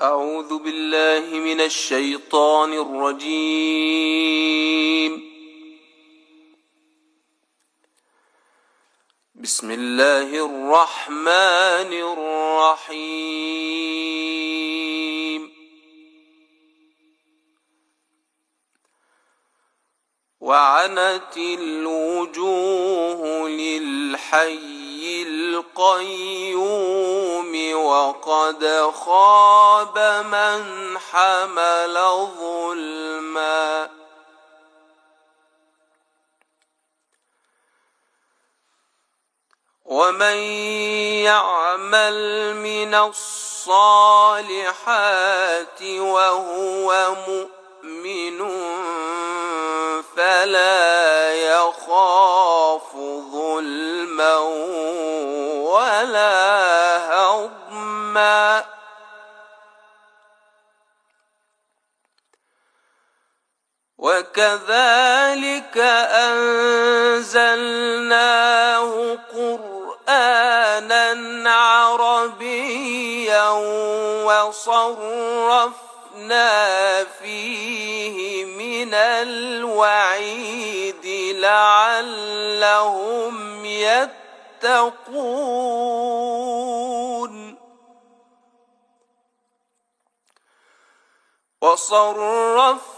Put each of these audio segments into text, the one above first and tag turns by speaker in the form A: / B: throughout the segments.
A: أعوذ بالله من الشيطان الرجيم. بسم الله الرحمن الرحيم. وعنت الوجوه للحي القيوم. وقد خاب من حمل ظلما ومن يعمل من الصالحات وهو مؤمن فلا يخاف ظلما وَكَذَلِكَ أَنزَلْنَاهُ قُرْآنًا عَرَبِيًّا وَصَرَّفْنَا فِيهِ مِنَ الْوَعِيدِ لَعَلَّهُمْ يَتَّقُونَ وَصَرَّفْنَا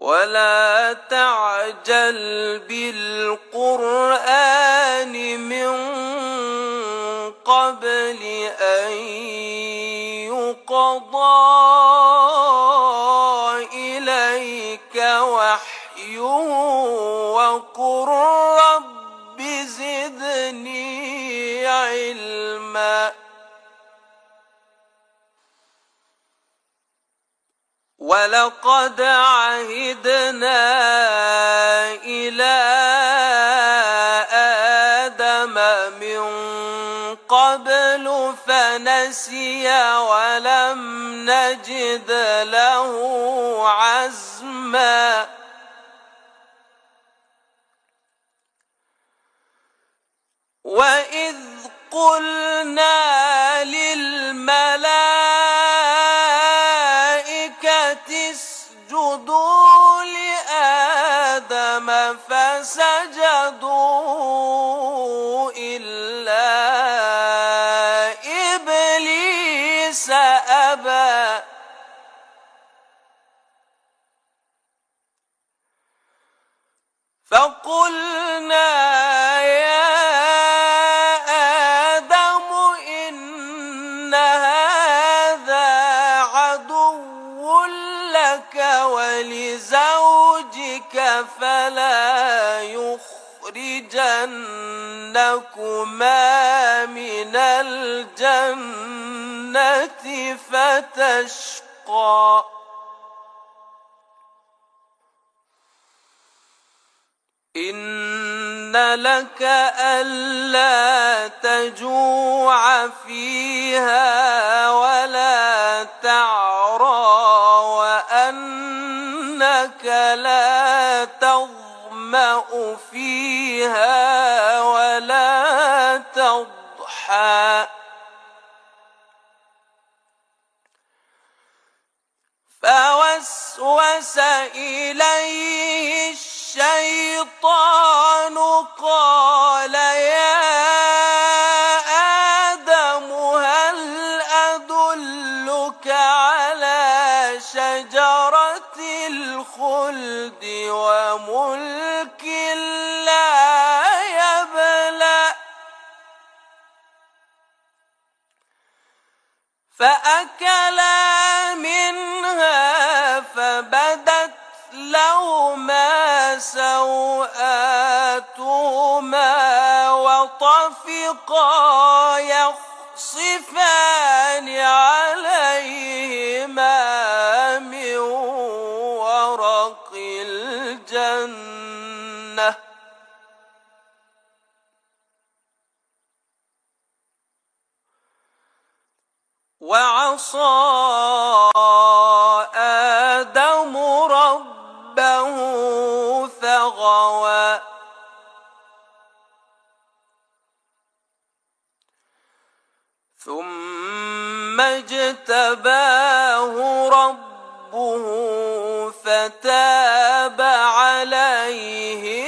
A: ولا تعجل بالقرآن من قبل أن يقضى. وَلَقَدْ عَهِدْنَا إِلَى آدَمَ مِنْ قَبْلُ فَنَسِيَ وَلَمْ نَجِدْ لَهُ عَزْمًا وَإِذْ قُلْنَا للملائكة فلا يخرجنكما من الجنة فتشقى. إن لك ألا تجوع فيها ولا تعب فيها ولا تضحى. فوسوس إليه الشيطان فأكلا منها فبدت لهما سوآتهما وطفقا يخ وعصى آدم ربه فغوى. ثم اجتباه ربه فتاب عليه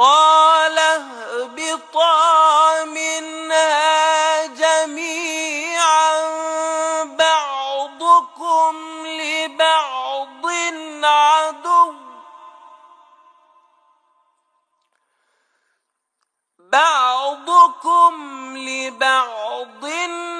A: قال جميعا بعضكم لبعض عدو. بعضكم لبعض عدو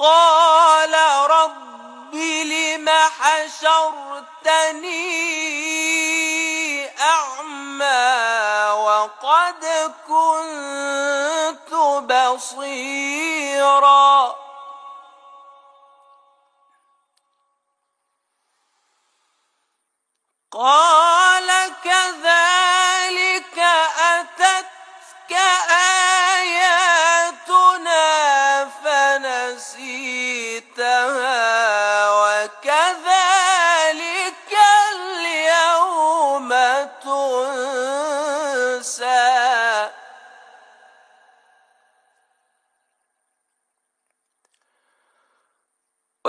A: قال رب لم حشرتني أعمى وقد كنت بصيرا قال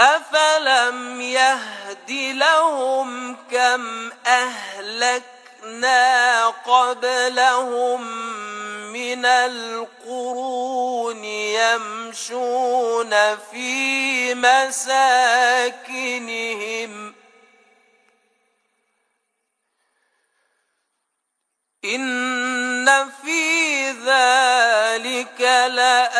A: أفلم يهد لهم كم أهلكنا قبلهم من القرون يمشون في مساكنهم إن في ذلك لأ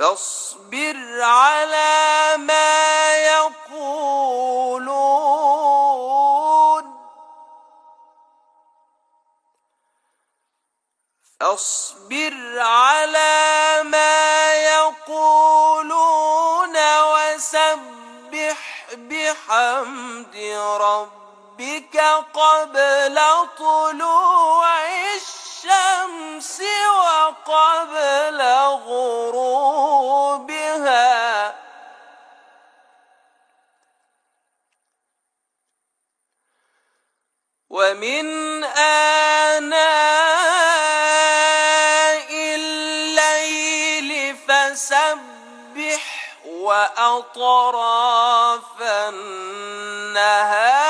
A: فاصبر على ما يقولون. فاصبر على ما يقولون وسبح بحمد ربك قبل طلوع الشمس و قبل غروبها. ومن آناء الليل فسبح وأطراف النهار.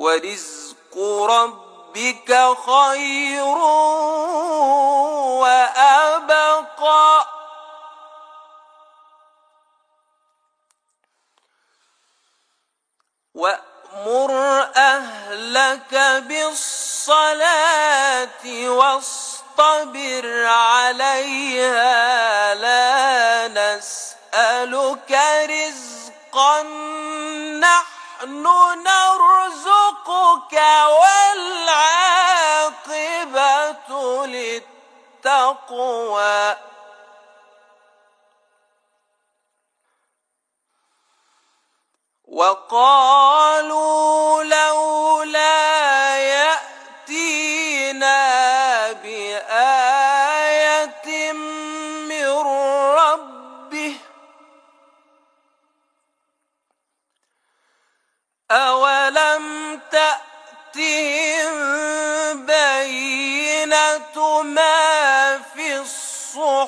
A: ورزق ربك خير وأبقى وأمر أهلك بالصلاة واصطبر عليها تقوى وقالوا لو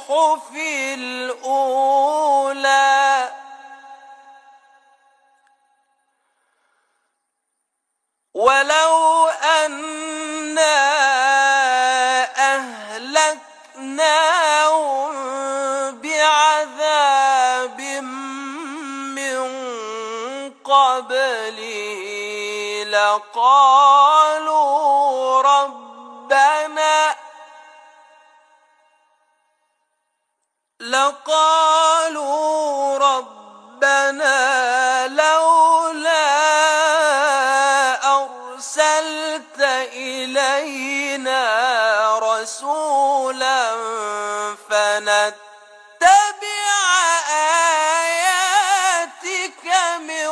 A: الصحف الأولى. ولو أنا أهلكناهم بعذاب من قبل لقالوا رب قالوا ربنا لولا أرسلت إلينا رسولا فنتبع آياتك من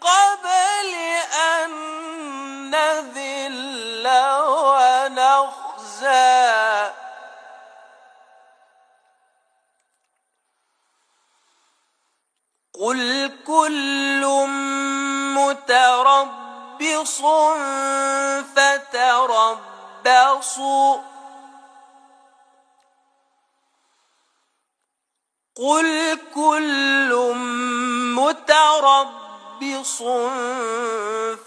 A: قبل أن نذل ونخزى. قل كل متربص فتربصوا قل كل متربص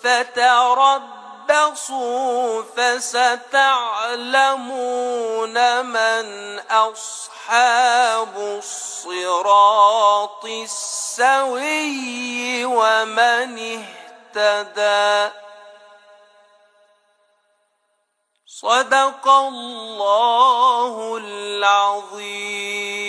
A: فتربصوا فستعلمون من أصحاب الصراط السعيد السوي ومن اهتدى. صدق الله العظيم.